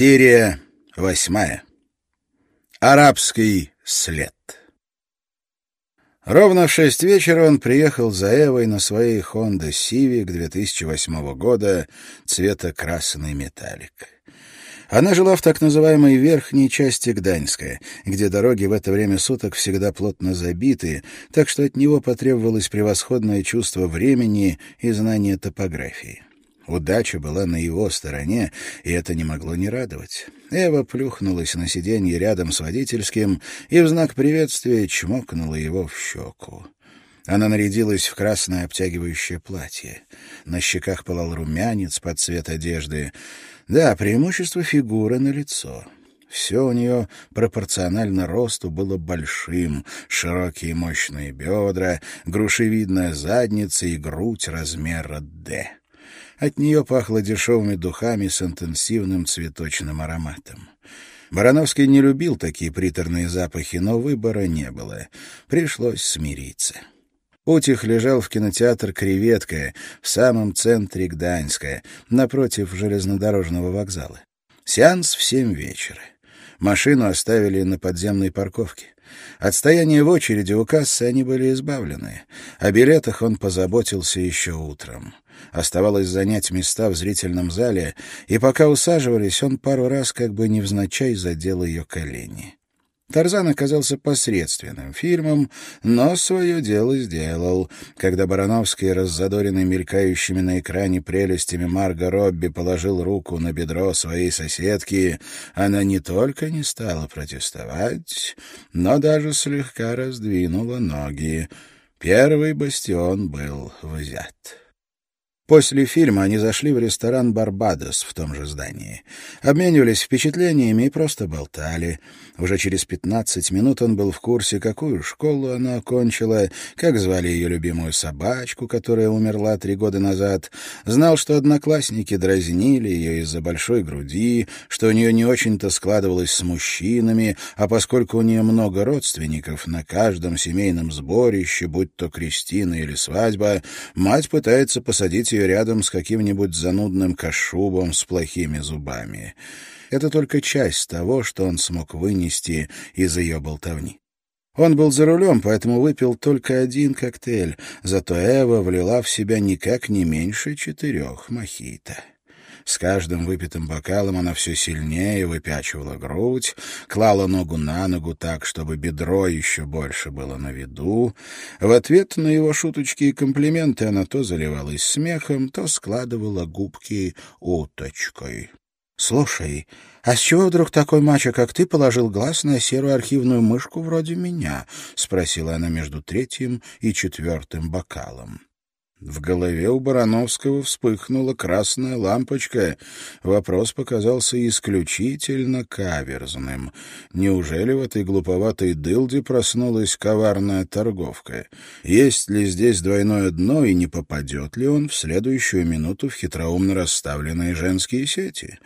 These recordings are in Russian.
Серия восьмая. Арабский след. Ровно в шесть вечера он приехал за Эвой на своей Honda Civic 2008 года цвета красный металлик. Она жила в так называемой верхней части Гданьска, где дороги в это время суток всегда плотно забиты, так что от него потребовалось превосходное чувство времени и знание топографии. Удача была на его стороне, и это не могло не радовать. Эва плюхнулась на сиденье рядом с водительским и в знак приветствия чмокнула его в щеку. Она нарядилась в красное обтягивающее платье. На щеках пылал румянец под цвет одежды. Да, преимущество фигуры на лицо. Все у нее пропорционально росту было большим. Широкие мощные бедра, грушевидная задница и грудь размера «Д». От нее пахло дешевыми духами с интенсивным цветочным ароматом. Барановский не любил такие приторные запахи, но выбора не было. Пришлось смириться. Утих лежал в кинотеатр «Креветка» в самом центре Гданьска, напротив железнодорожного вокзала. Сеанс в семь вечера. Машину оставили на подземной парковке. От стояния в очереди у кассы они были избавлены. О билетах он позаботился еще утром. Оставалось занять места в зрительном зале, и пока усаживались, он пару раз как бы невзначай задел ее колени. Тарзан оказался посредственным фильмом, но свое дело сделал. Когда Барановский, раззадоренный мелькающими на экране прелестями Марго Робби, положил руку на бедро своей соседки, она не только не стала протестовать, но даже слегка раздвинула ноги. Первый бастион был взят. После фильма они зашли в ресторан «Барбадос» в том же здании. Обменивались впечатлениями и просто болтали. Уже через пятнадцать минут он был в курсе, какую школу она окончила, как звали ее любимую собачку, которая умерла три года назад. Знал, что одноклассники дразнили ее из-за большой груди, что у нее не очень-то складывалось с мужчинами, а поскольку у нее много родственников, на каждом семейном сборище, будь то крестина или свадьба, мать пытается посадить ее ее рядом с каким-нибудь занудным кашубом с плохими зубами. Это только часть того, что он смог вынести из ее болтовни. Он был за рулем, поэтому выпил только один коктейль, зато Эва влила в себя никак не меньше четырех мохито. С каждым выпитым бокалом она все сильнее выпячивала грудь, клала ногу на ногу так, чтобы бедро еще больше было на виду. В ответ на его шуточки и комплименты она то заливалась смехом, то складывала губки уточкой. «Слушай, а с чего вдруг такой мачо, как ты, положил глаз на серую архивную мышку вроде меня?» — спросила она между третьим и четвертым бокалом. В голове у Барановского вспыхнула красная лампочка. Вопрос показался исключительно каверзным. Неужели в этой глуповатой дылде проснулась коварная торговка? Есть ли здесь двойное дно, и не попадет ли он в следующую минуту в хитроумно расставленные женские сети?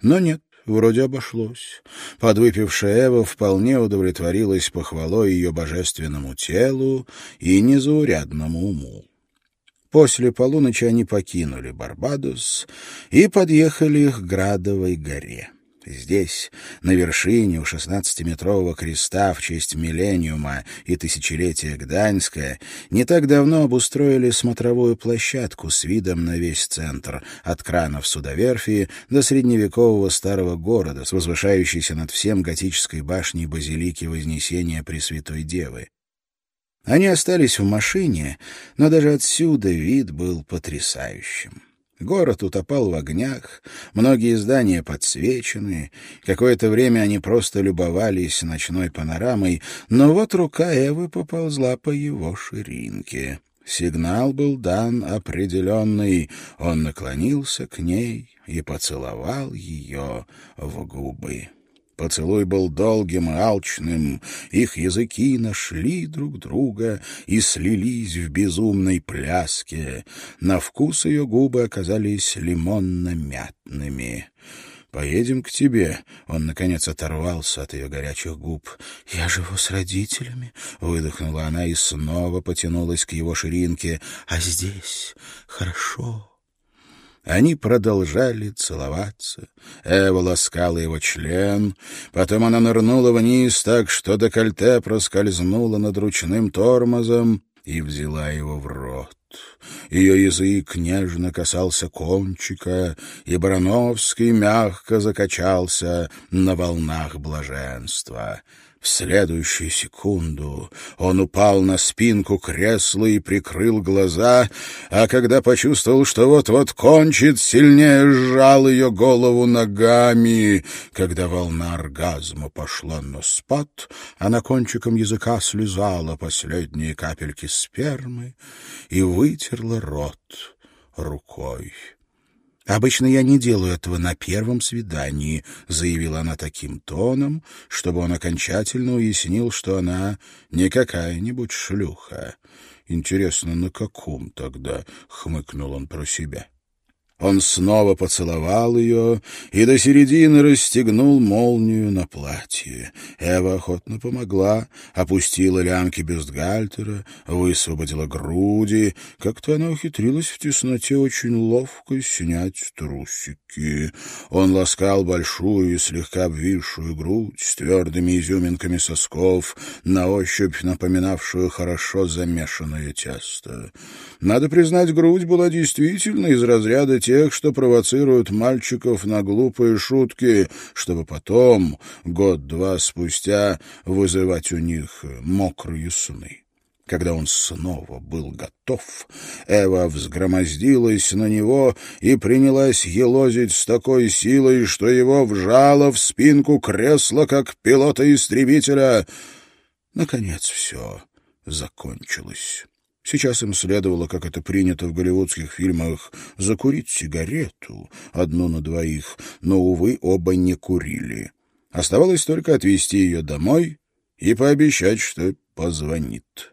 Но нет. Вроде обошлось. Подвыпившая Эва вполне удовлетворилась похвалой ее божественному телу и незаурядному уму. После полуночи они покинули Барбадос и подъехали к Градовой горе. Здесь, на вершине у шестнадцатиметрового креста в честь миллениума и тысячелетия Гданьска, не так давно обустроили смотровую площадку с видом на весь центр, от кранов судоверфи до средневекового старого города с возвышающейся над всем готической башней базилики Вознесения Пресвятой Девы. Они остались в машине, но даже отсюда вид был потрясающим. Город утопал в огнях, многие здания подсвечены. Какое-то время они просто любовались ночной панорамой, но вот рука Эвы поползла по его ширинке. Сигнал был дан определенный. Он наклонился к ней и поцеловал ее в губы. Поцелуй был долгим и алчным, их языки нашли друг друга и слились в безумной пляске. На вкус ее губы оказались лимонно-мятными. «Поедем к тебе». Он, наконец, оторвался от ее горячих губ. «Я живу с родителями», — выдохнула она и снова потянулась к его ширинке. «А здесь хорошо». Они продолжали целоваться. Эва ласкала его член, потом она нырнула вниз так, что декольте проскользнуло над ручным тормозом и взяла его в рот. Ее язык нежно касался кончика, и Барановский мягко закачался на волнах блаженства. В следующую секунду он упал на спинку кресла и прикрыл глаза, а когда почувствовал, что вот-вот кончит, сильнее сжал ее голову ногами. Когда волна оргазма пошла на спад, она кончиком языка слезала последние капельки спермы и вытерла рот рукой. «Обычно я не делаю этого на первом свидании», — заявила она таким тоном, чтобы он окончательно уяснил, что она не какая-нибудь шлюха. «Интересно, на каком тогда?» — хмыкнул он про себя. Он снова поцеловал ее и до середины расстегнул молнию на платье. Эва охотно помогла, опустила лямки бюстгальтера, высвободила груди. Как-то она ухитрилась в тесноте очень ловко снять трусики. Он ласкал большую и слегка обвисшую грудь с твердыми изюминками сосков, на ощупь напоминавшую хорошо замешанное тесто. Надо признать, грудь была действительно из разряда тех, тех, что провоцируют мальчиков на глупые шутки, чтобы потом, год-два спустя, вызывать у них мокрые сны. Когда он снова был готов, Эва взгромоздилась на него и принялась елозить с такой силой, что его вжало в спинку кресла, как пилота-истребителя. Наконец все закончилось. Сейчас им следовало, как это принято в голливудских фильмах, закурить сигарету, одну на двоих, но, увы, оба не курили. Оставалось только отвезти ее домой и пообещать, что позвонит.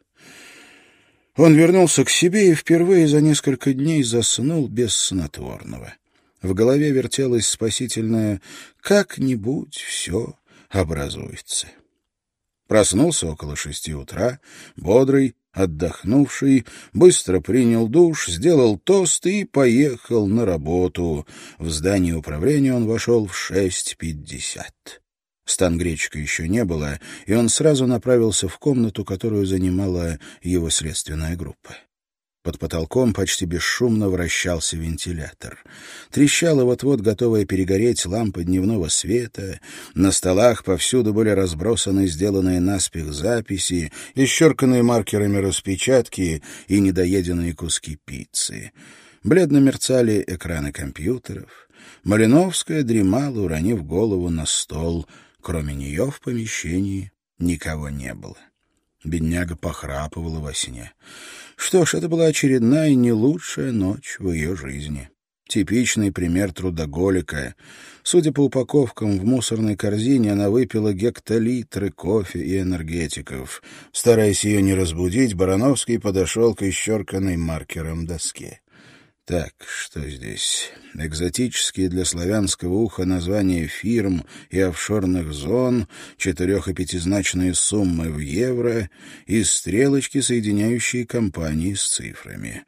Он вернулся к себе и впервые за несколько дней заснул без снотворного. В голове вертелось спасительное «как-нибудь все образуется». Проснулся около шести утра, бодрый, Отдохнувший, быстро принял душ, сделал тост и поехал на работу. В здание управления он вошел в шесть пятьдесят. Стангречка еще не было, и он сразу направился в комнату, которую занимала его следственная группа. Под потолком почти бесшумно вращался вентилятор. Трещала вот-вот готовая перегореть лампа дневного света. На столах повсюду были разбросаны сделанные наспех записи, исчерканные маркерами распечатки и недоеденные куски пиццы. Бледно мерцали экраны компьютеров. Малиновская дремала, уронив голову на стол. Кроме нее в помещении никого не было. Бедняга похрапывала во сне. Что ж, это была очередная не лучшая ночь в ее жизни. Типичный пример трудоголика. Судя по упаковкам, в мусорной корзине она выпила гектолитры кофе и энергетиков. Стараясь ее не разбудить, Барановский подошел к исчерканной маркером доске. Так, что здесь? Экзотические для славянского уха названия фирм и офшорных зон, четырех- и пятизначные суммы в евро и стрелочки, соединяющие компании с цифрами.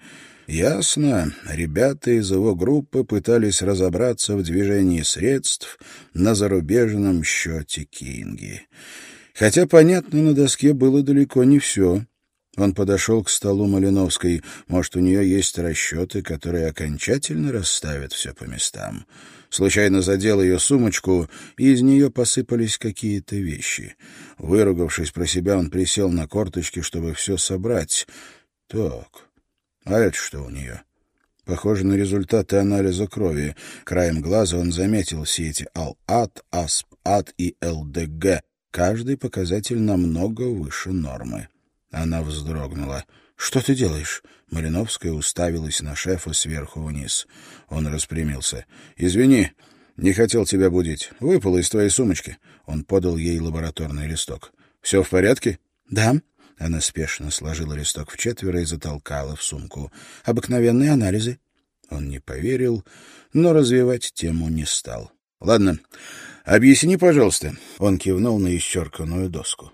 Ясно, ребята из его группы пытались разобраться в движении средств на зарубежном счете Кинги. Хотя, понятно, на доске было далеко не все. Он подошел к столу Малиновской. Может, у нее есть расчеты, которые окончательно расставят все по местам. Случайно задел ее сумочку, и из нее посыпались какие-то вещи. Выругавшись про себя, он присел на корточки, чтобы все собрать. Так, а это что у нее? Похоже на результаты анализа крови. Краем глаза он заметил все эти АЛ-АТ, и ЛДГ. Каждый показатель намного выше нормы. Она вздрогнула. «Что ты делаешь?» Малиновская уставилась на шефа сверху вниз. Он распрямился. «Извини, не хотел тебя будить. Выпало из твоей сумочки». Он подал ей лабораторный листок. «Все в порядке?» «Да». Она спешно сложила листок в четверо и затолкала в сумку. «Обыкновенные анализы». Он не поверил, но развивать тему не стал. «Ладно, объясни, пожалуйста». Он кивнул на исчерканную доску.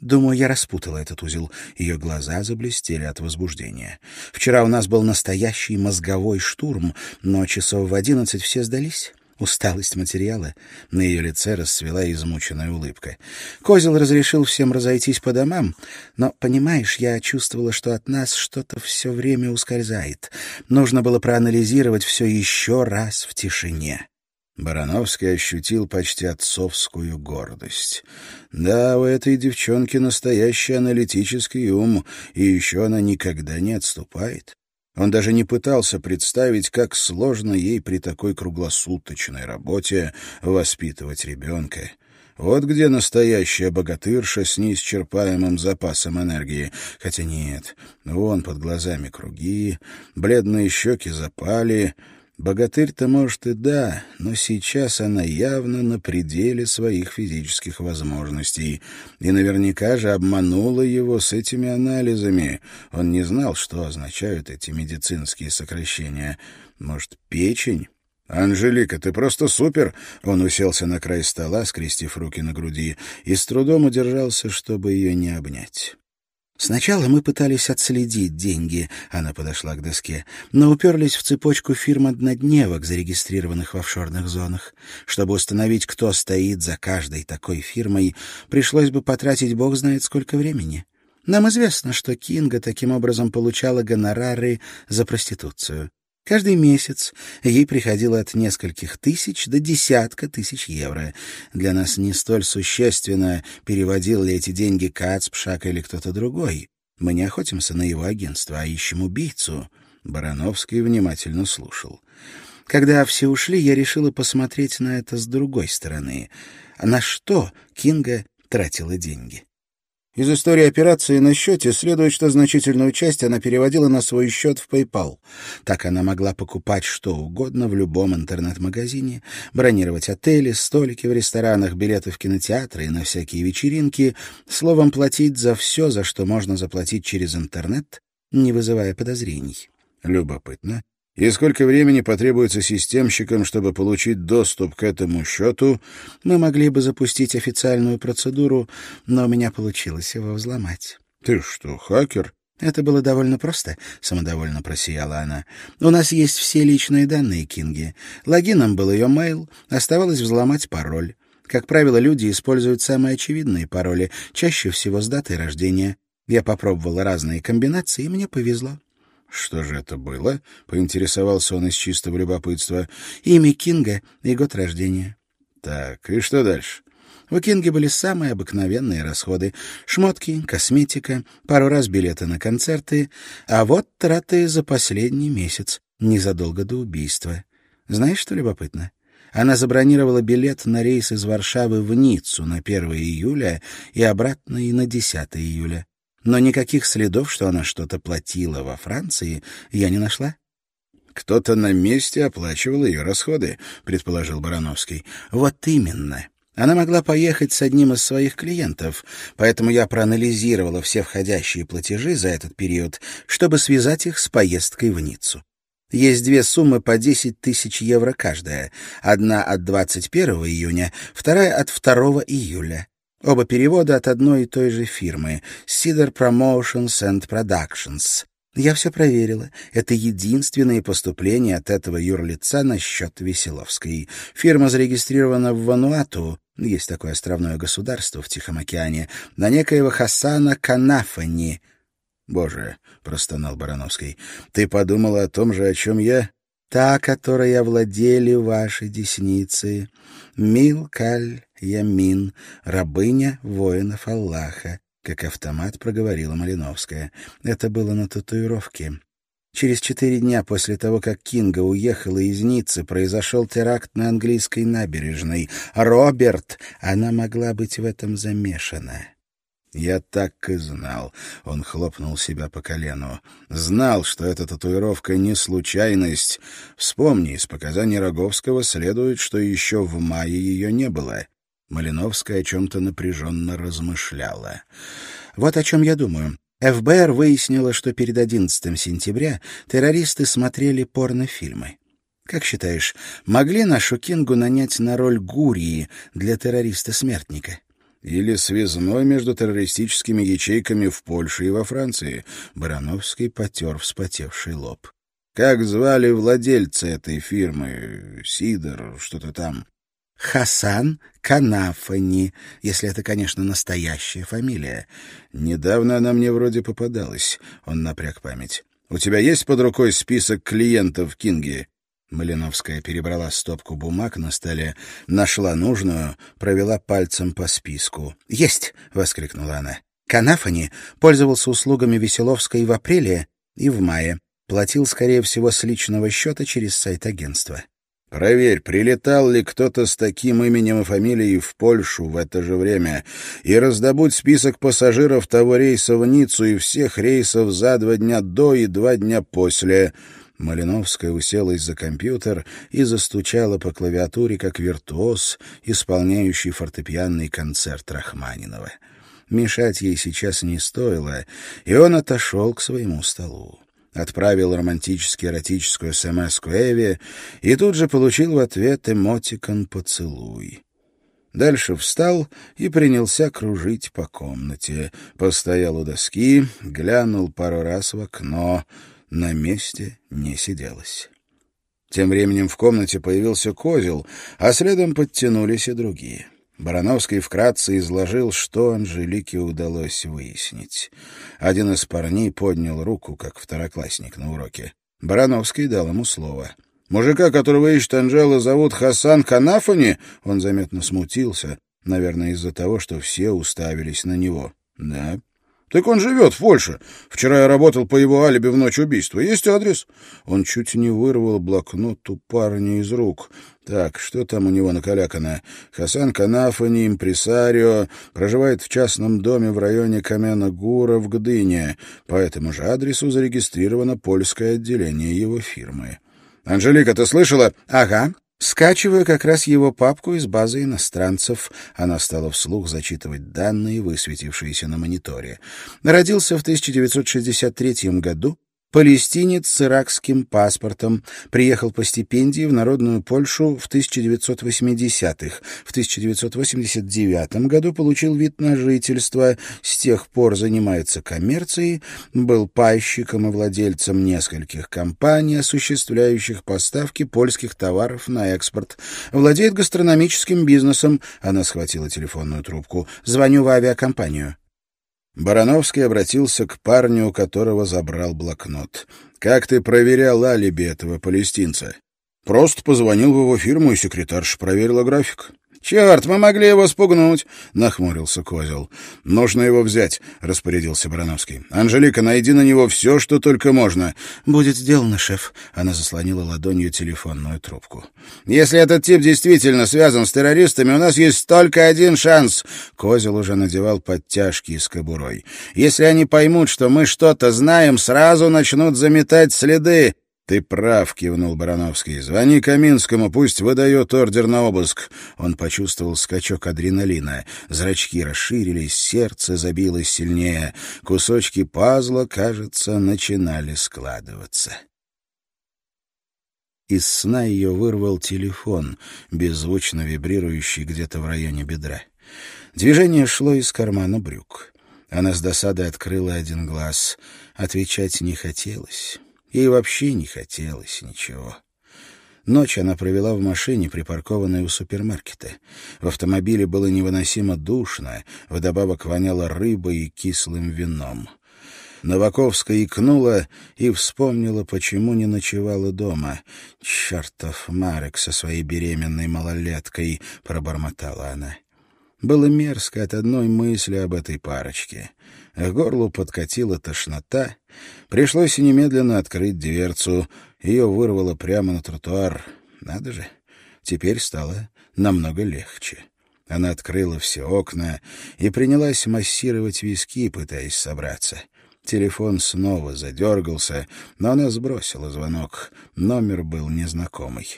Думаю, я распутала этот узел. Ее глаза заблестели от возбуждения. Вчера у нас был настоящий мозговой штурм, но часов в одиннадцать все сдались. Усталость материала. На ее лице расцвела измученная улыбка. Козел разрешил всем разойтись по домам, но, понимаешь, я чувствовала, что от нас что-то все время ускользает. Нужно было проанализировать все еще раз в тишине. Барановский ощутил почти отцовскую гордость. Да, у этой девчонки настоящий аналитический ум, и еще она никогда не отступает. Он даже не пытался представить, как сложно ей при такой круглосуточной работе воспитывать ребенка. Вот где настоящая богатырша с неисчерпаемым запасом энергии. Хотя нет, вон под глазами круги, бледные щеки запали — Богатырь-то, может, и да, но сейчас она явно на пределе своих физических возможностей. И наверняка же обманула его с этими анализами. Он не знал, что означают эти медицинские сокращения. Может, печень? «Анжелика, ты просто супер!» Он уселся на край стола, скрестив руки на груди, и с трудом удержался, чтобы ее не обнять. Сначала мы пытались отследить деньги, она подошла к доске, но уперлись в цепочку фирм-однодневок, зарегистрированных в офшорных зонах. Чтобы установить, кто стоит за каждой такой фирмой, пришлось бы потратить бог знает сколько времени. Нам известно, что Кинга таким образом получала гонорары за проституцию. Каждый месяц ей приходило от нескольких тысяч до десятка тысяч евро. Для нас не столь существенно, переводил ли эти деньги Кац, Пшак или кто-то другой. Мы не охотимся на его агентство, а ищем убийцу. Барановский внимательно слушал. Когда все ушли, я решила посмотреть на это с другой стороны. На что Кинга тратила деньги? Из истории операции на счете следует, что значительную часть она переводила на свой счет в PayPal. Так она могла покупать что угодно в любом интернет-магазине, бронировать отели, столики в ресторанах, билеты в кинотеатры и на всякие вечеринки, словом, платить за все, за что можно заплатить через интернет, не вызывая подозрений. Любопытно, и сколько времени потребуется системщикам, чтобы получить доступ к этому счету, мы могли бы запустить официальную процедуру, но у меня получилось его взломать. — Ты что, хакер? — Это было довольно просто, — самодовольно просияла она. — У нас есть все личные данные Кинги. Логином был ее mail, оставалось взломать пароль. Как правило, люди используют самые очевидные пароли, чаще всего с датой рождения. Я попробовала разные комбинации, и мне повезло. «Что же это было?» — поинтересовался он из чистого любопытства. «Имя Кинга и год рождения». «Так, и что дальше?» У Кинга были самые обыкновенные расходы. Шмотки, косметика, пару раз билеты на концерты. А вот траты за последний месяц, незадолго до убийства. Знаешь, что любопытно? Она забронировала билет на рейс из Варшавы в Ниццу на 1 июля и обратно и на 10 июля но никаких следов, что она что-то платила во Франции, я не нашла. «Кто-то на месте оплачивал ее расходы», — предположил Барановский. «Вот именно. Она могла поехать с одним из своих клиентов, поэтому я проанализировала все входящие платежи за этот период, чтобы связать их с поездкой в Ниццу. Есть две суммы по 10 тысяч евро каждая. Одна от 21 июня, вторая от 2 июля. Оба перевода от одной и той же фирмы — Cedar Promotions and Productions. Я все проверила. Это единственное поступление от этого юрлица на счет Веселовской. Фирма зарегистрирована в Вануату, есть такое островное государство в Тихом океане, на некоего Хасана Канафани. «Боже!» — простонал Барановский. «Ты подумала о том же, о чем я?» «Та, которой овладели ваши десницы. Мил Каль Ямин, рабыня воинов Аллаха, как автомат проговорила Малиновская. Это было на татуировке. Через четыре дня после того, как Кинга уехала из Ниццы, произошел теракт на английской набережной. Роберт! Она могла быть в этом замешана. «Я так и знал», — он хлопнул себя по колену. «Знал, что эта татуировка не случайность. Вспомни, из показаний Роговского следует, что еще в мае ее не было. Малиновская о чем-то напряженно размышляла. «Вот о чем я думаю. ФБР выяснило, что перед 11 сентября террористы смотрели порнофильмы. Как считаешь, могли нашу Кингу нанять на роль Гурии для террориста-смертника? Или связной между террористическими ячейками в Польше и во Франции. Барановский потер вспотевший лоб. Как звали владельца этой фирмы? Сидор, что-то там. Хасан Канафани, если это, конечно, настоящая фамилия. Недавно она мне вроде попадалась. Он напряг память. У тебя есть под рукой список клиентов Кинги? Малиновская перебрала стопку бумаг на столе, нашла нужную, провела пальцем по списку. «Есть!» — воскликнула она. Канафани пользовался услугами Веселовской в апреле и в мае. Платил, скорее всего, с личного счета через сайт агентства. Проверь, прилетал ли кто-то с таким именем и фамилией в Польшу в это же время, и раздобудь список пассажиров того рейса в Ниццу и всех рейсов за два дня до и два дня после. Малиновская уселась за компьютер и застучала по клавиатуре, как виртуоз, исполняющий фортепианный концерт Рахманинова. Мешать ей сейчас не стоило, и он отошел к своему столу. Отправил романтически-эротическую смс Эви и тут же получил в ответ эмотикон «Поцелуй». Дальше встал и принялся кружить по комнате. Постоял у доски, глянул пару раз в окно — на месте не сиделось. Тем временем в комнате появился козел, а следом подтянулись и другие. Барановский вкратце изложил, что Анжелике удалось выяснить. Один из парней поднял руку, как второклассник на уроке. Барановский дал ему слово. «Мужика, которого ищет Анжела, зовут Хасан Канафани?» Он заметно смутился, наверное, из-за того, что все уставились на него. «Да, так он живет в Польше. Вчера я работал по его алиби в ночь убийства. Есть адрес?» Он чуть не вырвал блокнот у парня из рук. «Так, что там у него накалякано? Хасан Канафани, импресарио, проживает в частном доме в районе Камена-Гура в Гдыне. По этому же адресу зарегистрировано польское отделение его фирмы». «Анжелика, ты слышала?» «Ага», Скачиваю как раз его папку из базы иностранцев. Она стала вслух зачитывать данные, высветившиеся на мониторе. Родился в 1963 году, Палестинец с иракским паспортом. Приехал по стипендии в Народную Польшу в 1980-х. В 1989 году получил вид на жительство. С тех пор занимается коммерцией. Был пайщиком и владельцем нескольких компаний, осуществляющих поставки польских товаров на экспорт. Владеет гастрономическим бизнесом. Она схватила телефонную трубку. «Звоню в авиакомпанию». Барановский обратился к парню, у которого забрал блокнот. «Как ты проверял алиби этого палестинца?» «Просто позвонил в его фирму, и секретарша проверила график». «Черт, мы могли его спугнуть!» — нахмурился Козел. «Нужно его взять», — распорядился Барановский. «Анжелика, найди на него все, что только можно». «Будет сделано, шеф». Она заслонила ладонью телефонную трубку. «Если этот тип действительно связан с террористами, у нас есть только один шанс». Козел уже надевал подтяжки с кобурой. «Если они поймут, что мы что-то знаем, сразу начнут заметать следы». «Ты прав», — кивнул Барановский. «Звони Каминскому, пусть выдает ордер на обыск». Он почувствовал скачок адреналина. Зрачки расширились, сердце забилось сильнее. Кусочки пазла, кажется, начинали складываться. Из сна ее вырвал телефон, беззвучно вибрирующий где-то в районе бедра. Движение шло из кармана брюк. Она с досадой открыла один глаз. Отвечать не хотелось. Ей вообще не хотелось ничего. Ночь она провела в машине, припаркованной у супермаркета. В автомобиле было невыносимо душно, вдобавок воняло рыбой и кислым вином. Новаковская икнула и вспомнила, почему не ночевала дома. «Чертов Марек со своей беременной малолеткой!» — пробормотала она. Было мерзко от одной мысли об этой парочке. К горлу подкатила тошнота. Пришлось немедленно открыть дверцу. Ее вырвало прямо на тротуар. Надо же, теперь стало намного легче. Она открыла все окна и принялась массировать виски, пытаясь собраться. Телефон снова задергался, но она сбросила звонок. Номер был незнакомый.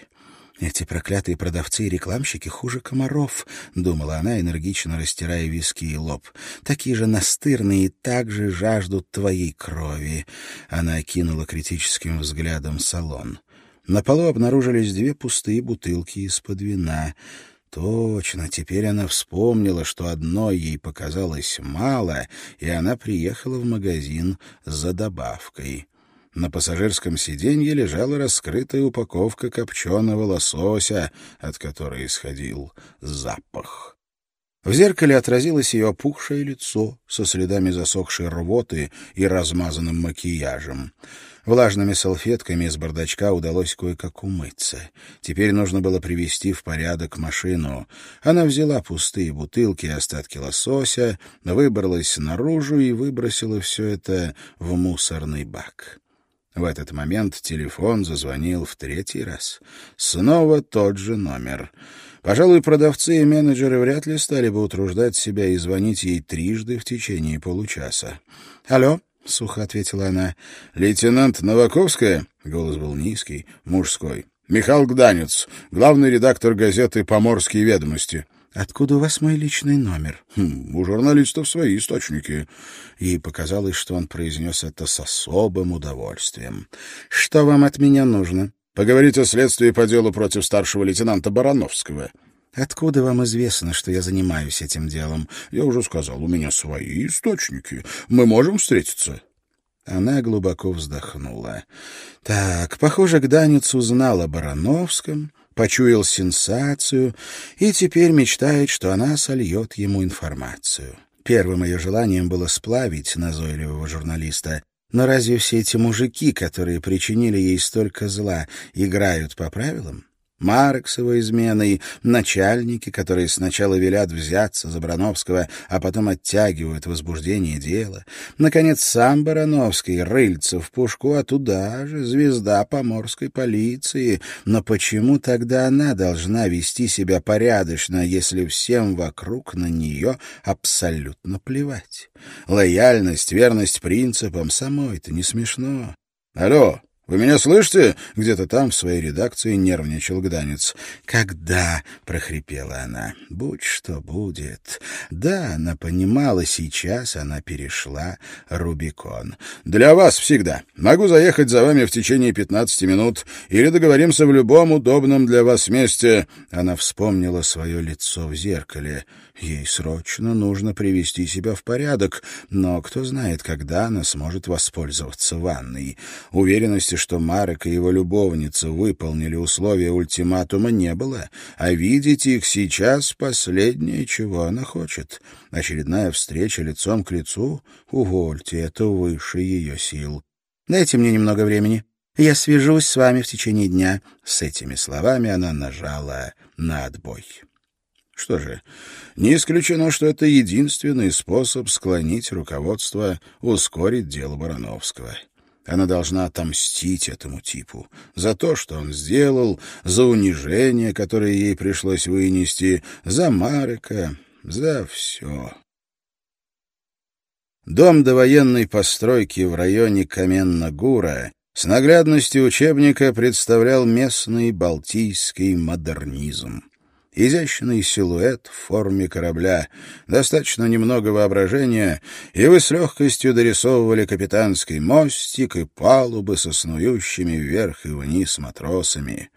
«Эти проклятые продавцы и рекламщики хуже комаров», — думала она, энергично растирая виски и лоб. «Такие же настырные и так же жаждут твоей крови». Она окинула критическим взглядом салон. На полу обнаружились две пустые бутылки из-под вина. Точно, теперь она вспомнила, что одной ей показалось мало, и она приехала в магазин за добавкой. На пассажирском сиденье лежала раскрытая упаковка копченого лосося, от которой исходил запах. В зеркале отразилось ее опухшее лицо со следами засохшей рвоты и размазанным макияжем. Влажными салфетками из бардачка удалось кое-как умыться. Теперь нужно было привести в порядок машину. Она взяла пустые бутылки и остатки лосося, выбралась наружу и выбросила все это в мусорный бак. В этот момент телефон зазвонил в третий раз. Снова тот же номер. Пожалуй, продавцы и менеджеры вряд ли стали бы утруждать себя и звонить ей трижды в течение получаса. «Алло?» — сухо ответила она. «Лейтенант Новаковская?» — голос был низкий, мужской. «Михаил Гданец, главный редактор газеты «Поморские ведомости». «Откуда у вас мой личный номер?» хм, «У журналистов свои источники». Ей показалось, что он произнес это с особым удовольствием. «Что вам от меня нужно?» «Поговорить о следствии по делу против старшего лейтенанта Барановского». «Откуда вам известно, что я занимаюсь этим делом?» «Я уже сказал, у меня свои источники. Мы можем встретиться?» Она глубоко вздохнула. «Так, похоже, Гданец узнал о Барановском, почуял сенсацию и теперь мечтает, что она сольет ему информацию». Первым ее желанием было сплавить назойливого журналиста, но разве все эти мужики, которые причинили ей столько зла, играют по правилам? Марк с его изменой, начальники, которые сначала велят взяться за Барановского, а потом оттягивают возбуждение дела. Наконец, сам Барановский, рыльца в пушку, а туда же звезда поморской полиции. Но почему тогда она должна вести себя порядочно, если всем вокруг на нее абсолютно плевать? Лояльность, верность принципам самой-то не смешно. «Алло!» «Вы меня слышите?» — где-то там в своей редакции нервничал Гданец. «Когда?» — прохрипела она. «Будь что будет». Да, она понимала, сейчас она перешла Рубикон. «Для вас всегда. Могу заехать за вами в течение пятнадцати минут или договоримся в любом удобном для вас месте». Она вспомнила свое лицо в зеркале. Ей срочно нужно привести себя в порядок, но кто знает, когда она сможет воспользоваться ванной. Уверенности, что Марек и его любовница выполнили условия ультиматума, не было, а видеть их сейчас — последнее, чего она хочет. Очередная встреча лицом к лицу — увольте, это выше ее сил. Дайте мне немного времени. Я свяжусь с вами в течение дня. С этими словами она нажала на отбой. Что же, не исключено, что это единственный способ склонить руководство ускорить дело Барановского. Она должна отомстить этому типу за то, что он сделал, за унижение, которое ей пришлось вынести, за Марека, за все. Дом довоенной постройки в районе Каменногура с наглядностью учебника представлял местный балтийский модернизм. Изящный силуэт в форме корабля, достаточно немного воображения, и вы с легкостью дорисовывали капитанский мостик и палубы со снующими вверх и вниз матросами.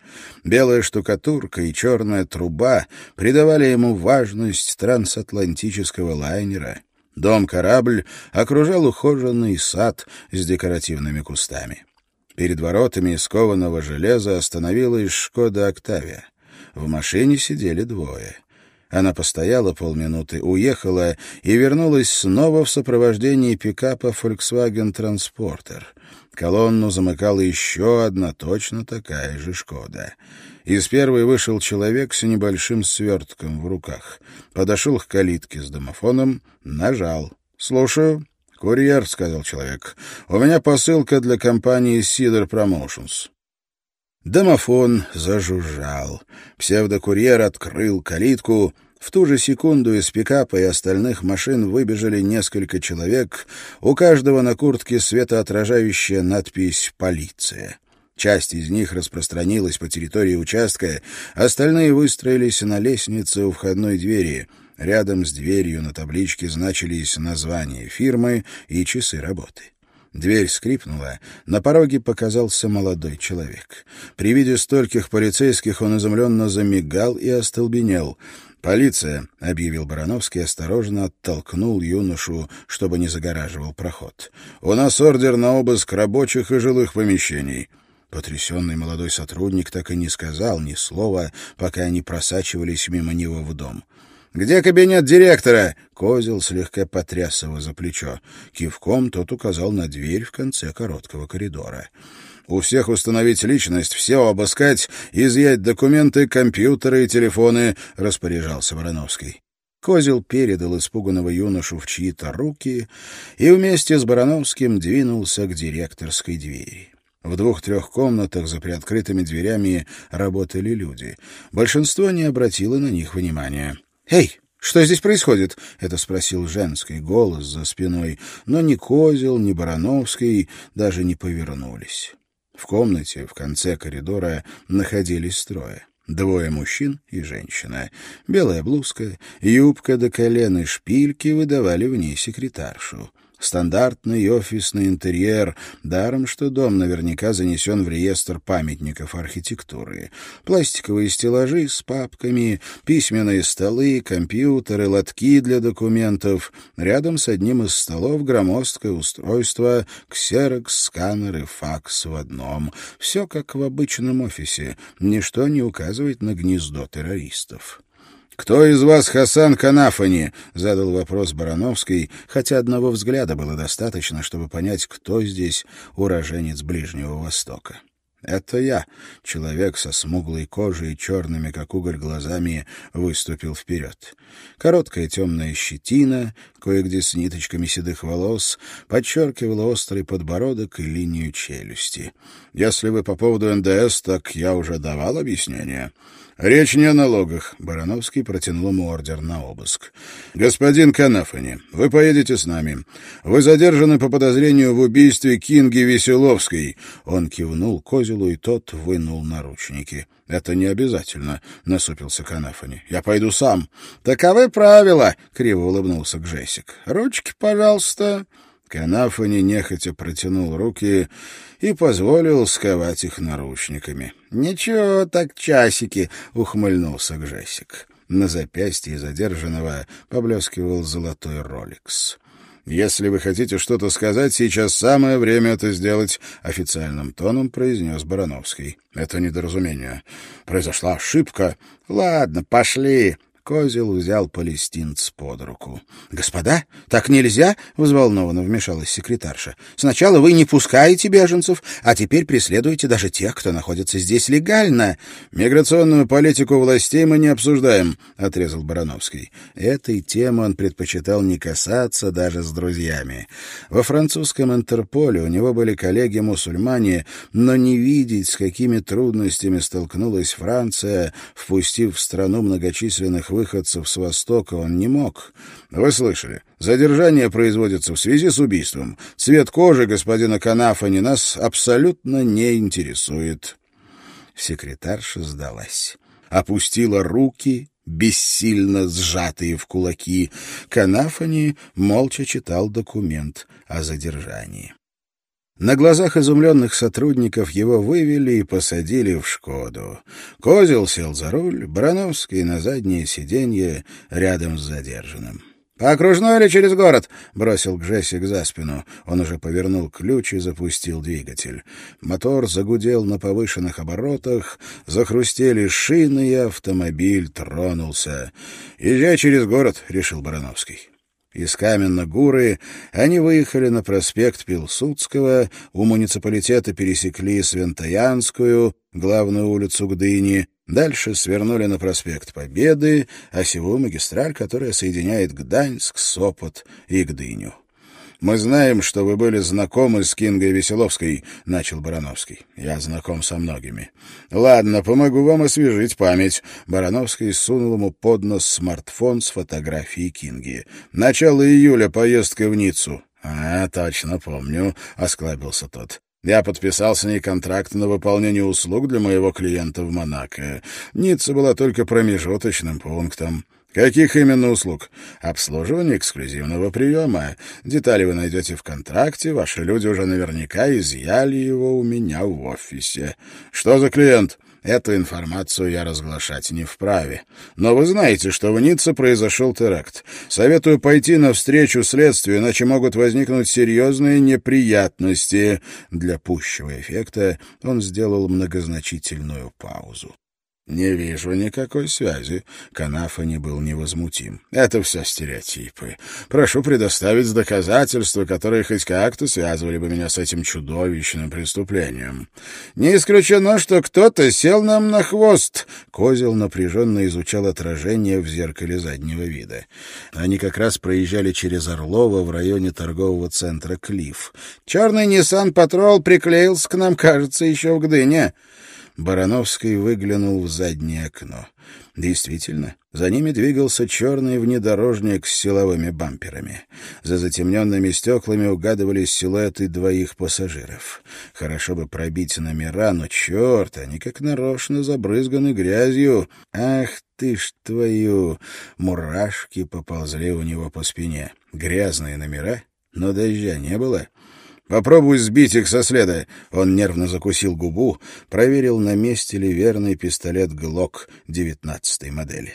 Белая штукатурка и черная труба придавали ему важность трансатлантического лайнера. Дом-корабль окружал ухоженный сад с декоративными кустами. Перед воротами из кованого железа остановилась «Шкода Октавия». В машине сидели двое. Она постояла полминуты, уехала и вернулась снова в сопровождении пикапа Volkswagen Transporter. Колонну замыкала еще одна точно такая же «Шкода». Из первой вышел человек с небольшим свертком в руках. Подошел к калитке с домофоном, нажал. «Слушаю». «Курьер», — сказал человек. «У меня посылка для компании «Сидор Промоушенс». Домофон зажужжал. Псевдокурьер открыл калитку. В ту же секунду из пикапа и остальных машин выбежали несколько человек, у каждого на куртке светоотражающая надпись «Полиция». Часть из них распространилась по территории участка, остальные выстроились на лестнице у входной двери. Рядом с дверью на табличке значились название фирмы и часы работы. Дверь скрипнула. На пороге показался молодой человек. При виде стольких полицейских он изумленно замигал и остолбенел. «Полиция», — объявил Барановский, осторожно оттолкнул юношу, чтобы не загораживал проход. «У нас ордер на обыск рабочих и жилых помещений». Потрясенный молодой сотрудник так и не сказал ни слова, пока они просачивались мимо него в дом. «Где кабинет директора?» Козел слегка потряс его за плечо. Кивком тот указал на дверь в конце короткого коридора. У всех установить личность, все обыскать, изъять документы, компьютеры и телефоны», — распоряжался Барановский. Козел передал испуганного юношу в чьи-то руки и вместе с Барановским двинулся к директорской двери. В двух-трех комнатах за приоткрытыми дверями работали люди. Большинство не обратило на них внимания. «Эй, что здесь происходит?» — это спросил женский голос за спиной, но ни Козел, ни Барановский даже не повернулись. В комнате в конце коридора находились трое. Двое мужчин и женщина. Белая блузка, юбка до колена шпильки выдавали в ней секретаршу. Стандартный офисный интерьер, даром, что дом наверняка занесен в реестр памятников архитектуры. Пластиковые стеллажи с папками, письменные столы, компьютеры, лотки для документов. Рядом с одним из столов громоздкое устройство, ксерокс, сканер и факс в одном. Все как в обычном офисе. Ничто не указывает на гнездо террористов. «Кто из вас Хасан Канафани?» — задал вопрос Барановский, хотя одного взгляда было достаточно, чтобы понять, кто здесь уроженец Ближнего Востока. «Это я», — человек со смуглой кожей и черными, как уголь, глазами, выступил вперед. Короткая темная щетина, кое-где с ниточками седых волос, подчеркивала острый подбородок и линию челюсти. «Если вы по поводу НДС, так я уже давал объяснение». «Речь не о налогах», — Барановский протянул ему ордер на обыск. «Господин Канафани, вы поедете с нами. Вы задержаны по подозрению в убийстве Кинги Веселовской». Он кивнул Козелу, и тот вынул наручники. «Это не обязательно», — насупился Канафани. «Я пойду сам». «Таковы правила», — криво улыбнулся Гжесик. «Ручки, пожалуйста». Канафани нехотя протянул руки и позволил сковать их наручниками. «Ничего, так часики», — ухмыльнулся Гжесик. На запястье задержанного поблескивал золотой роликс. «Если вы хотите что-то сказать, сейчас самое время это сделать», — официальным тоном произнес Барановский. «Это недоразумение. Произошла ошибка. Ладно, пошли». Козел взял палестинц под руку. «Господа, так нельзя!» — взволнованно вмешалась секретарша. «Сначала вы не пускаете беженцев, а теперь преследуете даже тех, кто находится здесь легально». «Миграционную политику властей мы не обсуждаем», — отрезал Барановский. Этой темы он предпочитал не касаться даже с друзьями. Во французском Интерполе у него были коллеги-мусульмане, но не видеть, с какими трудностями столкнулась Франция, впустив в страну многочисленных выходцев с Востока он не мог. Вы слышали, задержание производится в связи с убийством. Цвет кожи господина Канафани нас абсолютно не интересует. Секретарша сдалась. Опустила руки, бессильно сжатые в кулаки. Канафани молча читал документ о задержании. На глазах изумленных сотрудников его вывели и посадили в «Шкоду». Козел сел за руль, Барановский на заднее сиденье рядом с задержанным. «По окружной или через город?» — бросил Гжесик за спину. Он уже повернул ключ и запустил двигатель. Мотор загудел на повышенных оборотах, захрустели шины, и автомобиль тронулся. «Езжай через город», — решил Барановский. Из Каменно-Гуры они выехали на проспект Пилсудского, у муниципалитета пересекли Свентаянскую, главную улицу Гдыни, дальше свернули на проспект Победы, осевую магистраль, которая соединяет Гданьск, Сопот и Гдыню. «Мы знаем, что вы были знакомы с Кингой Веселовской», — начал Барановский. «Я знаком со многими». «Ладно, помогу вам освежить память». Барановский сунул ему под нос смартфон с фотографией Кинги. «Начало июля поездка в Ниццу». «А, точно помню», — осклабился тот. Я подписал с ней контракт на выполнение услуг для моего клиента в Монако. Ницца была только промежуточным пунктом. Каких именно услуг? Обслуживание эксклюзивного приема. Детали вы найдете в контракте. Ваши люди уже наверняка изъяли его у меня в офисе. Что за клиент? Эту информацию я разглашать не вправе. Но вы знаете, что в Ницце произошел теракт. Советую пойти навстречу следствию, иначе могут возникнуть серьезные неприятности. Для пущего эффекта он сделал многозначительную паузу. «Не вижу никакой связи». Канафа не был невозмутим. «Это все стереотипы. Прошу предоставить доказательства, которые хоть как-то связывали бы меня с этим чудовищным преступлением. Не исключено, что кто-то сел нам на хвост». Козел напряженно изучал отражение в зеркале заднего вида. Они как раз проезжали через Орлово в районе торгового центра «Клифф». «Черный Ниссан Патрол приклеился к нам, кажется, еще в Гдыне». Барановский выглянул в заднее окно. Действительно, за ними двигался черный внедорожник с силовыми бамперами. За затемненными стеклами угадывались силуэты двоих пассажиров. Хорошо бы пробить номера, но черт, они как нарочно забрызганы грязью. Ах ты ж твою! Мурашки поползли у него по спине. Грязные номера? Но дождя не было. Попробуй сбить их со следа. Он нервно закусил губу, проверил, на месте ли верный пистолет ГЛОК девятнадцатой модели.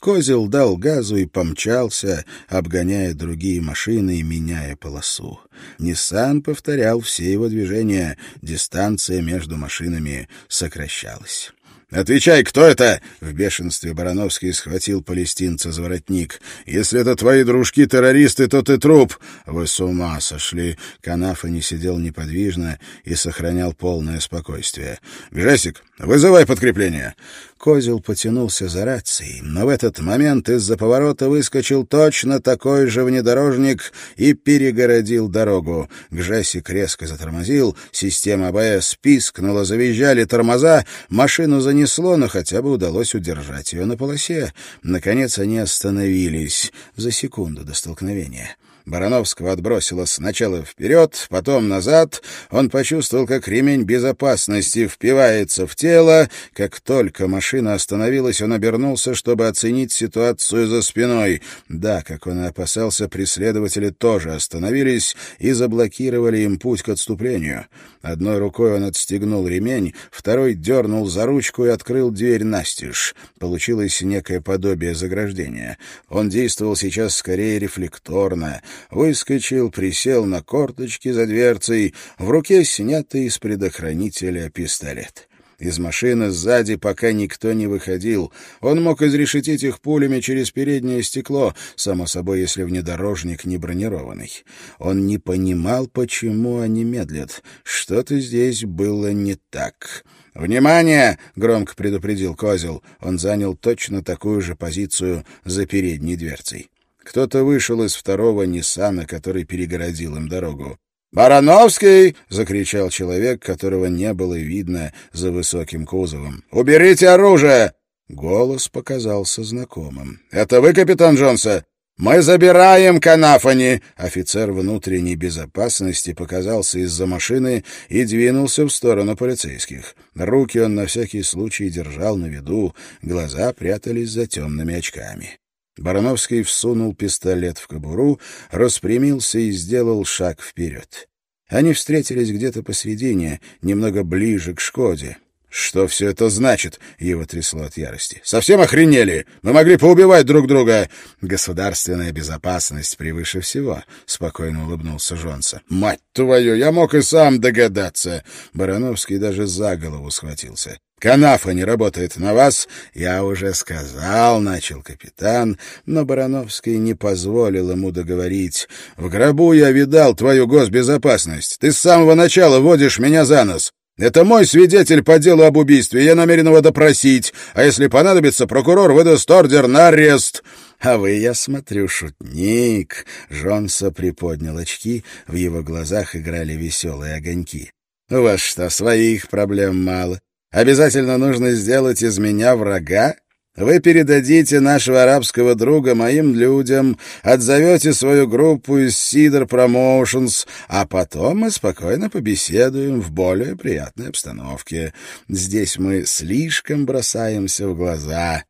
Козел дал газу и помчался, обгоняя другие машины и меняя полосу. Ниссан повторял все его движения, дистанция между машинами сокращалась. «Отвечай, кто это?» — в бешенстве Барановский схватил палестинца за воротник. «Если это твои дружки-террористы, то ты труп!» «Вы с ума сошли!» Канафа не сидел неподвижно и сохранял полное спокойствие. «Гжесик, вызывай подкрепление!» Козел потянулся за рацией, но в этот момент из-за поворота выскочил точно такой же внедорожник и перегородил дорогу. Гжесик резко затормозил, система АБС пискнула, завизжали тормоза, машину занесло, но хотя бы удалось удержать ее на полосе. Наконец они остановились за секунду до столкновения. Барановского отбросило сначала вперед, потом назад. Он почувствовал, как ремень безопасности впивается в тело. Как только машина остановилась, он обернулся, чтобы оценить ситуацию за спиной. Да, как он и опасался, преследователи тоже остановились и заблокировали им путь к отступлению. Одной рукой он отстегнул ремень, второй дернул за ручку и открыл дверь настежь. Получилось некое подобие заграждения. Он действовал сейчас скорее рефлекторно — выскочил, присел на корточки за дверцей, в руке снятый из предохранителя пистолет. Из машины сзади пока никто не выходил. Он мог изрешетить их пулями через переднее стекло, само собой, если внедорожник не бронированный. Он не понимал, почему они медлят. Что-то здесь было не так. «Внимание!» — громко предупредил Козел. Он занял точно такую же позицию за передней дверцей. Кто-то вышел из второго Ниссана, который перегородил им дорогу. «Барановский!» — закричал человек, которого не было видно за высоким кузовом. «Уберите оружие!» Голос показался знакомым. «Это вы, капитан Джонса?» «Мы забираем Канафани!» Офицер внутренней безопасности показался из-за машины и двинулся в сторону полицейских. Руки он на всякий случай держал на виду, глаза прятались за темными очками. Барановский всунул пистолет в кобуру, распрямился и сделал шаг вперед. Они встретились где-то посредине, немного ближе к «Шкоде». «Что все это значит?» — его трясло от ярости. «Совсем охренели? Мы могли поубивать друг друга!» «Государственная безопасность превыше всего», — спокойно улыбнулся Жонса. «Мать твою, я мог и сам догадаться!» Барановский даже за голову схватился. Канафа не работает на вас, я уже сказал, — начал капитан, но Барановский не позволил ему договорить. В гробу я видал твою госбезопасность. Ты с самого начала водишь меня за нос. Это мой свидетель по делу об убийстве, я намерен его допросить, а если понадобится, прокурор выдаст ордер на арест. А вы, я смотрю, шутник. Жонса приподнял очки, в его глазах играли веселые огоньки. У вас что, своих проблем мало? Обязательно нужно сделать из меня врага? Вы передадите нашего арабского друга моим людям, отзовете свою группу из Сидор Промоушенс, а потом мы спокойно побеседуем в более приятной обстановке. Здесь мы слишком бросаемся в глаза.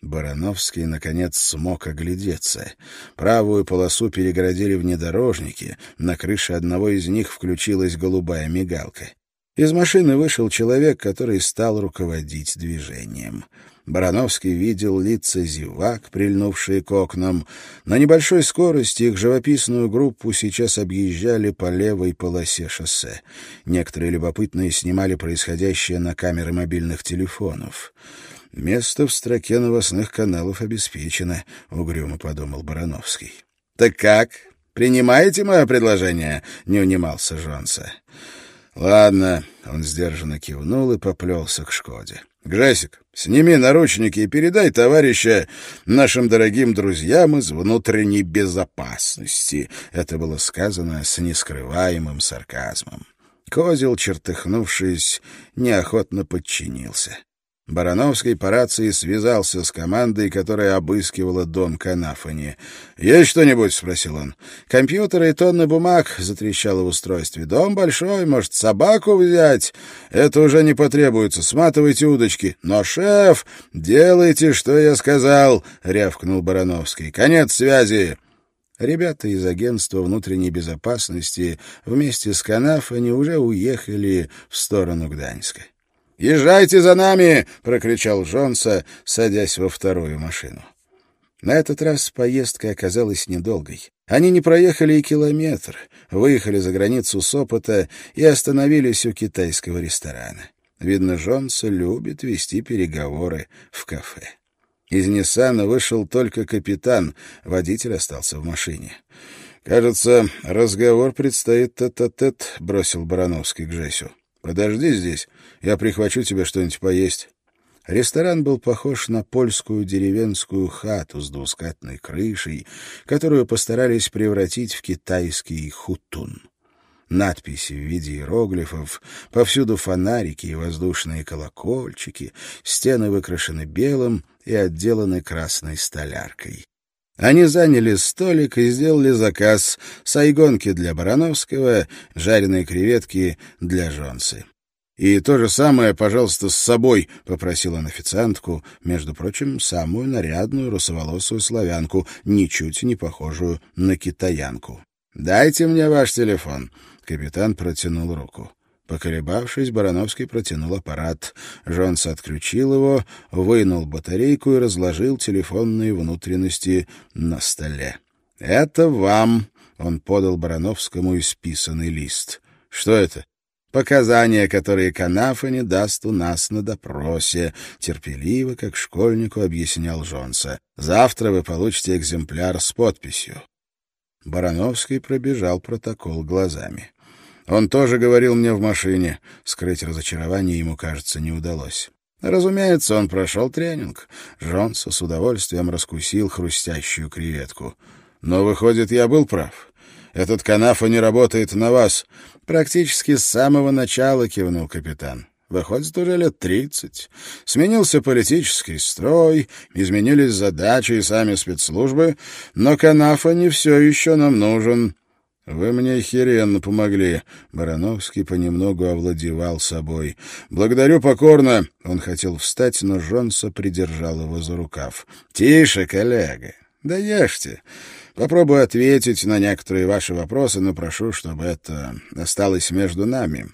Барановский, наконец, смог оглядеться. Правую полосу перегородили внедорожники, на крыше одного из них включилась голубая мигалка. Из машины вышел человек, который стал руководить движением. Барановский видел лица зевак, прильнувшие к окнам. На небольшой скорости их живописную группу сейчас объезжали по левой полосе шоссе. Некоторые любопытные снимали происходящее на камеры мобильных телефонов. «Место в строке новостных каналов обеспечено», — угрюмо подумал Барановский. «Так как? Принимаете мое предложение?» — не унимался Жонса. «Ладно», — он сдержанно кивнул и поплелся к «Шкоде». «Гжесик, сними наручники и передай товарища нашим дорогим друзьям из внутренней безопасности». Это было сказано с нескрываемым сарказмом. Козел, чертыхнувшись, неохотно подчинился. Барановский по рации связался с командой, которая обыскивала дом Канафани. «Есть что-нибудь?» — спросил он. «Компьютеры и тонны бумаг», — затрещало в устройстве. «Дом большой, может, собаку взять?» «Это уже не потребуется. Сматывайте удочки». «Но, шеф, делайте, что я сказал», — рявкнул Барановский. «Конец связи». Ребята из агентства внутренней безопасности вместе с Канафани уже уехали в сторону Гданьска. «Езжайте за нами!» — прокричал Джонса, садясь во вторую машину. На этот раз поездка оказалась недолгой. Они не проехали и километр, выехали за границу Сопота и остановились у китайского ресторана. Видно, Джонса любит вести переговоры в кафе. Из Ниссана вышел только капитан, водитель остался в машине. «Кажется, разговор предстоит тет-а-тет», -тет, бросил Барановский к Жесю. Подожди здесь, я прихвачу тебе что-нибудь поесть». Ресторан был похож на польскую деревенскую хату с двускатной крышей, которую постарались превратить в китайский хутун. Надписи в виде иероглифов, повсюду фонарики и воздушные колокольчики, стены выкрашены белым и отделаны красной столяркой. Они заняли столик и сделали заказ сайгонки для Барановского, жареные креветки для Жонсы. «И то же самое, пожалуйста, с собой», — попросил он официантку, между прочим, самую нарядную русоволосую славянку, ничуть не похожую на китаянку. «Дайте мне ваш телефон», — капитан протянул руку. Поколебавшись, Барановский протянул аппарат. Жонс отключил его, вынул батарейку и разложил телефонные внутренности на столе. «Это вам», — он подал Барановскому исписанный лист. «Что это?» «Показания, которые Канафа не даст у нас на допросе», — терпеливо, как школьнику объяснял Жонса. «Завтра вы получите экземпляр с подписью». Барановский пробежал протокол глазами. Он тоже говорил мне в машине. Скрыть разочарование ему, кажется, не удалось. Разумеется, он прошел тренинг. Джонс с удовольствием раскусил хрустящую креветку. Но, выходит, я был прав. Этот канафа не работает на вас. Практически с самого начала, кивнул капитан. Выходит, уже лет тридцать. Сменился политический строй, изменились задачи и сами спецслужбы, но канафа не все еще нам нужен. «Вы мне херенно помогли». Барановский понемногу овладевал собой. «Благодарю покорно». Он хотел встать, но Жонса придержал его за рукав. «Тише, коллега. Да ешьте. Попробую ответить на некоторые ваши вопросы, но прошу, чтобы это осталось между нами.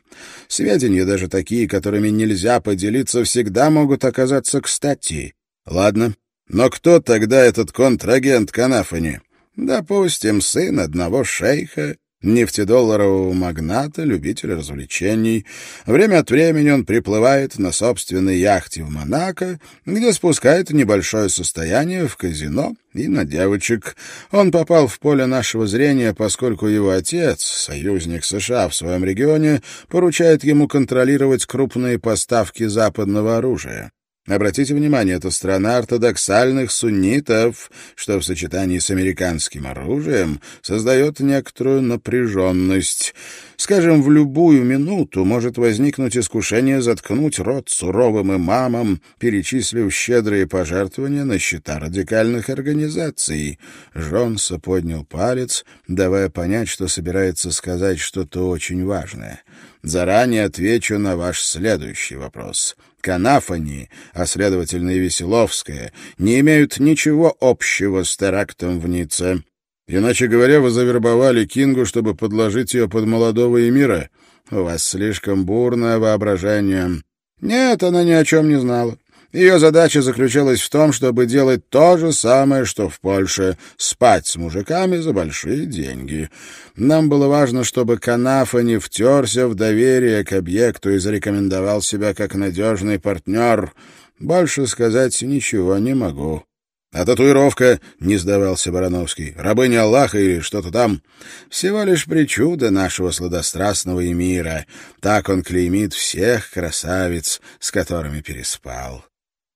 Сведения, даже такие, которыми нельзя поделиться, всегда могут оказаться кстати. Ладно. Но кто тогда этот контрагент Канафани?» Допустим, сын одного шейха, нефтедолларового магната, любителя развлечений. Время от времени он приплывает на собственной яхте в Монако, где спускает небольшое состояние в казино и на девочек. Он попал в поле нашего зрения, поскольку его отец, союзник США в своем регионе, поручает ему контролировать крупные поставки западного оружия. Обратите внимание, это страна ортодоксальных суннитов, что в сочетании с американским оружием создает некоторую напряженность. Скажем, в любую минуту может возникнуть искушение заткнуть рот суровым имамам, перечислив щедрые пожертвования на счета радикальных организаций. Жонса поднял палец, давая понять, что собирается сказать что-то очень важное. Заранее отвечу на ваш следующий вопрос. Канафани, а следовательно и Веселовская, не имеют ничего общего с терактом в Ницце. Иначе говоря, вы завербовали Кингу, чтобы подложить ее под молодого эмира. У вас слишком бурное воображение. Нет, она ни о чем не знала. Ее задача заключалась в том, чтобы делать то же самое, что в Польше — спать с мужиками за большие деньги. Нам было важно, чтобы Канафа не втерся в доверие к объекту и зарекомендовал себя как надежный партнер. Больше сказать ничего не могу. «А татуировка?» — не сдавался Барановский. «Рабыня Аллаха или что-то там?» «Всего лишь причуда нашего сладострастного эмира. Так он клеймит всех красавиц, с которыми переспал».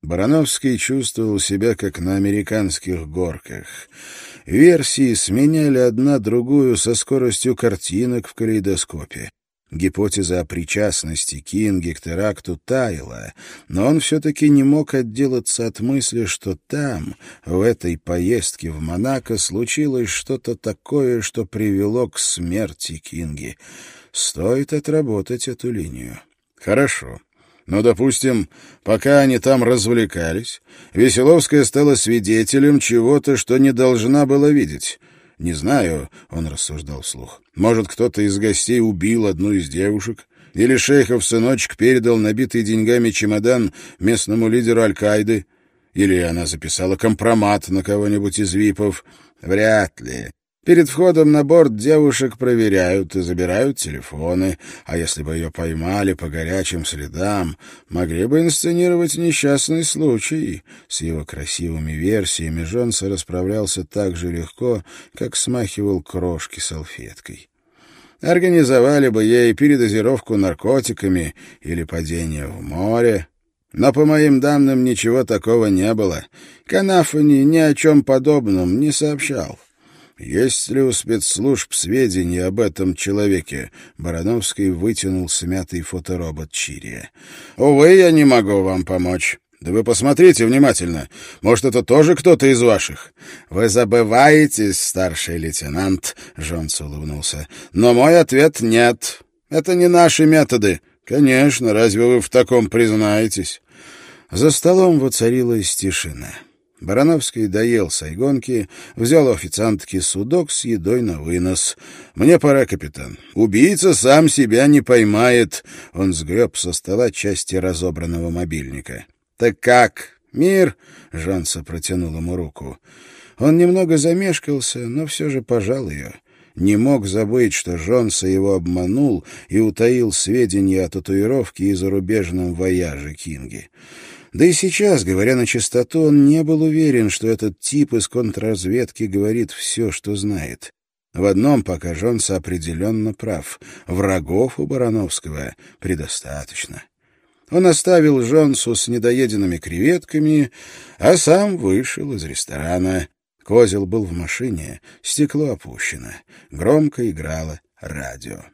Барановский чувствовал себя как на американских горках. Версии сменяли одна другую со скоростью картинок в калейдоскопе. Гипотеза о причастности Кинги к теракту таяла, но он все-таки не мог отделаться от мысли, что там, в этой поездке в Монако, случилось что-то такое, что привело к смерти Кинги. Стоит отработать эту линию. Хорошо. Но, допустим, пока они там развлекались, Веселовская стала свидетелем чего-то, что не должна была видеть. «Не знаю», — он рассуждал вслух, — «может, кто-то из гостей убил одну из девушек?» Или шейхов сыночек передал набитый деньгами чемодан местному лидеру Аль-Каиды? Или она записала компромат на кого-нибудь из випов? Вряд ли. Перед входом на борт девушек проверяют и забирают телефоны, а если бы ее поймали по горячим следам, могли бы инсценировать несчастный случай. С его красивыми версиями Джонса расправлялся так же легко, как смахивал крошки салфеткой. Организовали бы ей передозировку наркотиками или падение в море. Но, по моим данным, ничего такого не было. Канафани ни о чем подобном не сообщал. «Есть ли у спецслужб сведения об этом человеке?» Барановский вытянул смятый фоторобот Чирия. «Увы, я не могу вам помочь». «Да вы посмотрите внимательно. Может, это тоже кто-то из ваших?» «Вы забываетесь, старший лейтенант», — Джонс улыбнулся. «Но мой ответ — нет. Это не наши методы». «Конечно, разве вы в таком признаетесь?» За столом воцарилась тишина. Барановский доел сайгонки, взял у официантки судок с едой на вынос. «Мне пора, капитан. Убийца сам себя не поймает». Он сгреб со стола части разобранного мобильника. «Так как? Мир?» — Жанса протянул ему руку. Он немного замешкался, но все же пожал ее. Не мог забыть, что Джонса его обманул и утаил сведения о татуировке и зарубежном вояже Кинги. Да и сейчас, говоря на чистоту, он не был уверен, что этот тип из контрразведки говорит все, что знает. В одном пока Джонс определенно прав. Врагов у Барановского предостаточно. Он оставил Джонсу с недоеденными креветками, а сам вышел из ресторана. Козел был в машине, стекло опущено. Громко играло радио.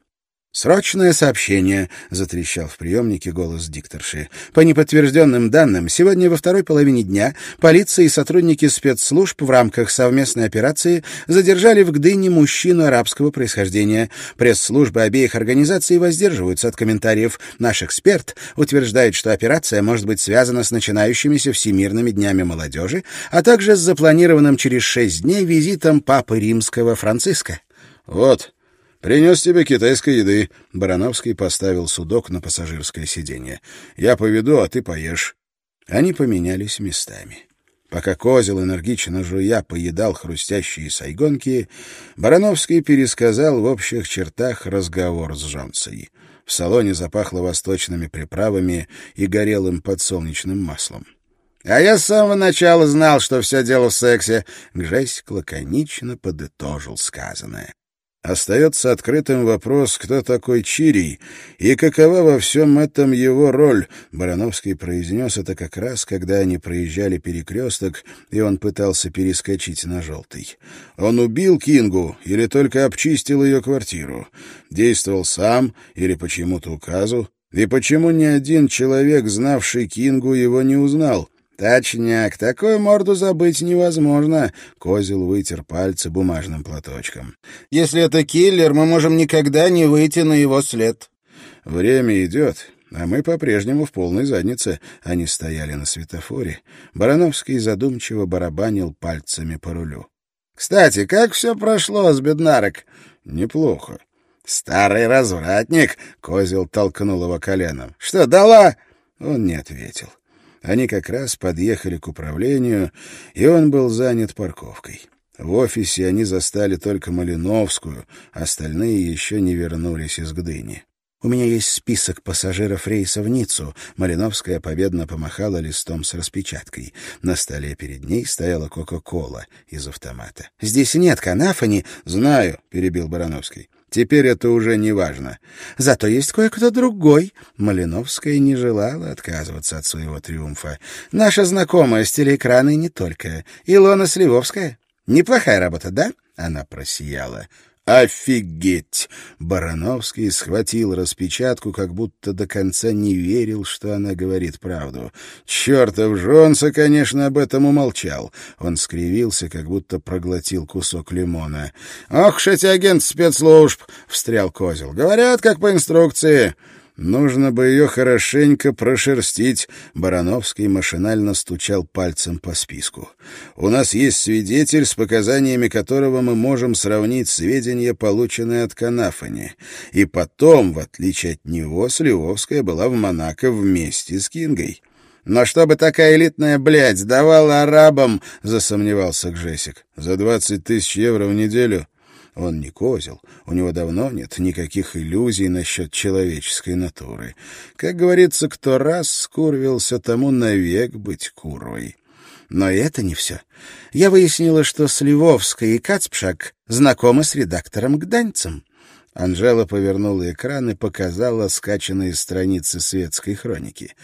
«Срочное сообщение», — затрещал в приемнике голос дикторши. «По неподтвержденным данным, сегодня во второй половине дня полиция и сотрудники спецслужб в рамках совместной операции задержали в Гдыне мужчину арабского происхождения. Пресс-службы обеих организаций воздерживаются от комментариев. Наш эксперт утверждает, что операция может быть связана с начинающимися Всемирными днями молодежи, а также с запланированным через шесть дней визитом Папы Римского Франциска». «Вот», «Принес тебе китайской еды». Барановский поставил судок на пассажирское сиденье. «Я поведу, а ты поешь». Они поменялись местами. Пока козел, энергично жуя, поедал хрустящие сайгонки, Барановский пересказал в общих чертах разговор с Жонцей. В салоне запахло восточными приправами и горелым подсолнечным маслом. «А я с самого начала знал, что все дело в сексе», — Гжесть лаконично подытожил сказанное. Остается открытым вопрос, кто такой Чирий и какова во всем этом его роль. Барановский произнес это как раз, когда они проезжали перекресток, и он пытался перескочить на желтый. Он убил Кингу или только обчистил ее квартиру? Действовал сам или почему-то указу? И почему ни один человек, знавший Кингу, его не узнал? «Точняк, такую морду забыть невозможно», — Козел вытер пальцы бумажным платочком. «Если это киллер, мы можем никогда не выйти на его след». «Время идет, А мы по-прежнему в полной заднице. Они стояли на светофоре. Барановский задумчиво барабанил пальцами по рулю. — Кстати, как все прошло с беднарок? — Неплохо. — Старый развратник! — Козел толкнул его коленом. — Что, дала? Он не ответил. Они как раз подъехали к управлению, и он был занят парковкой. В офисе они застали только Малиновскую, остальные еще не вернулись из Гдыни. «У меня есть список пассажиров рейса в Ниццу». Малиновская победно помахала листом с распечаткой. На столе перед ней стояла Кока-Кола из автомата. «Здесь нет канафани». «Знаю», — перебил Барановский. Теперь это уже не важно. Зато есть кое-кто другой. Малиновская не желала отказываться от своего триумфа. Наша знакомая с телеэкрана и не только. Илона Сливовская. Неплохая работа, да? Она просияла. «Офигеть!» Барановский схватил распечатку, как будто до конца не верил, что она говорит правду. «Чертов Жонса, конечно, об этом умолчал». Он скривился, как будто проглотил кусок лимона. «Ох эти агент спецслужб!» — встрял Козел. «Говорят, как по инструкции». Нужно бы ее хорошенько прошерстить. Барановский машинально стучал пальцем по списку. У нас есть свидетель, с показаниями которого мы можем сравнить сведения, полученные от Канафани. И потом, в отличие от него, Сливовская была в Монако вместе с Кингой. «Но чтобы такая элитная блядь давала арабам...» — засомневался Гжесик. «За двадцать тысяч евро в неделю он не козел, у него давно нет никаких иллюзий насчет человеческой натуры. Как говорится, кто раз скурвился, тому навек быть курвой. Но это не все. Я выяснила, что Сливовская и Кацпшак знакомы с редактором Гданьцем. Анжела повернула экран и показала скачанные страницы светской хроники.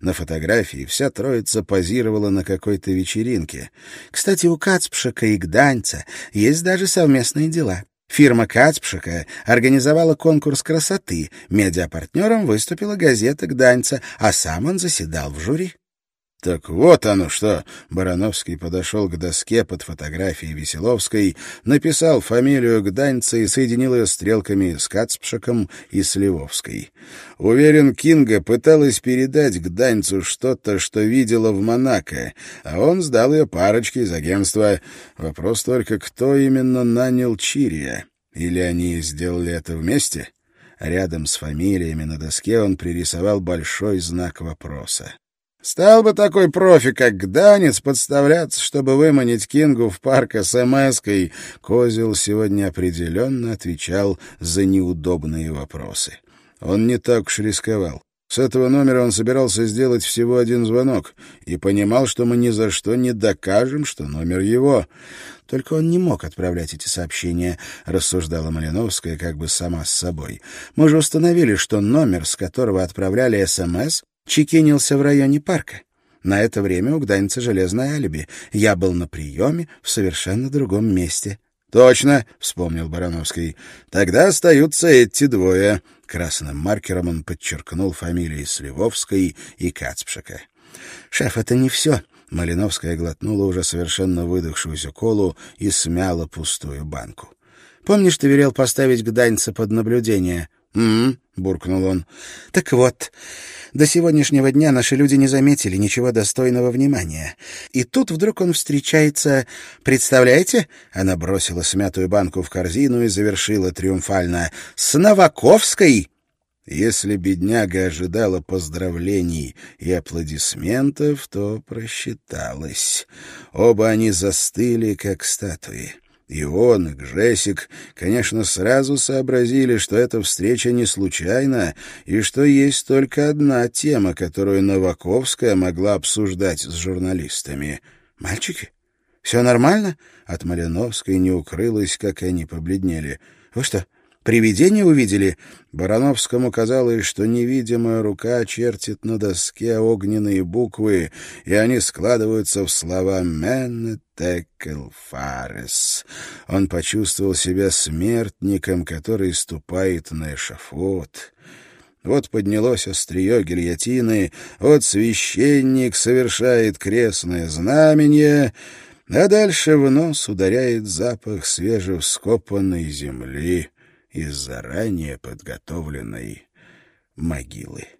На фотографии вся троица позировала на какой-то вечеринке. Кстати, у Кацпшика и Гданьца есть даже совместные дела. Фирма Кацпшика организовала конкурс красоты, медиапартнером выступила газета Гданьца, а сам он заседал в жюри. Так вот оно что. Барановский подошел к доске под фотографией Веселовской, написал фамилию Гданьца и соединил ее стрелками с Кацпшиком и Сливовской. Уверен, Кинга пыталась передать Гданьцу что-то, что видела в Монако, а он сдал ее парочке из агентства. Вопрос только, кто именно нанял Чирия? Или они сделали это вместе? Рядом с фамилиями на доске он пририсовал большой знак вопроса. Стал бы такой профи, как Гданец, подставляться, чтобы выманить Кингу в парк СМС-кой, Козел сегодня определенно отвечал за неудобные вопросы. Он не так уж рисковал. С этого номера он собирался сделать всего один звонок и понимал, что мы ни за что не докажем, что номер его. Только он не мог отправлять эти сообщения, рассуждала Малиновская как бы сама с собой. Мы же установили, что номер, с которого отправляли СМС, чекинился в районе парка. На это время у Гданьца железное алиби. Я был на приеме в совершенно другом месте. — Точно, — вспомнил Барановский. — Тогда остаются эти двое. Красным маркером он подчеркнул фамилии Сливовской и Кацпшика. — Шеф, это не все. Малиновская глотнула уже совершенно выдохшуюся колу и смяла пустую банку. — Помнишь, ты велел поставить Гданьца под наблюдение? «М-м», буркнул он. «Так вот, до сегодняшнего дня наши люди не заметили ничего достойного внимания. И тут вдруг он встречается... Представляете?» Она бросила смятую банку в корзину и завершила триумфально. «С Новаковской!» Если бедняга ожидала поздравлений и аплодисментов, то просчиталась. Оба они застыли, как статуи. И он, и Гжесик, конечно, сразу сообразили, что эта встреча не случайна, и что есть только одна тема, которую Новаковская могла обсуждать с журналистами. «Мальчики, все нормально?» От Малиновской не укрылось, как они побледнели. «Вы что, Привидение увидели? Барановскому казалось, что невидимая рука чертит на доске огненные буквы, и они складываются в слова «Мен текел фарес». Он почувствовал себя смертником, который ступает на эшафот. Вот поднялось острие гильотины, вот священник совершает крестное знамение, а дальше в нос ударяет запах свежевскопанной земли из заранее подготовленной могилы.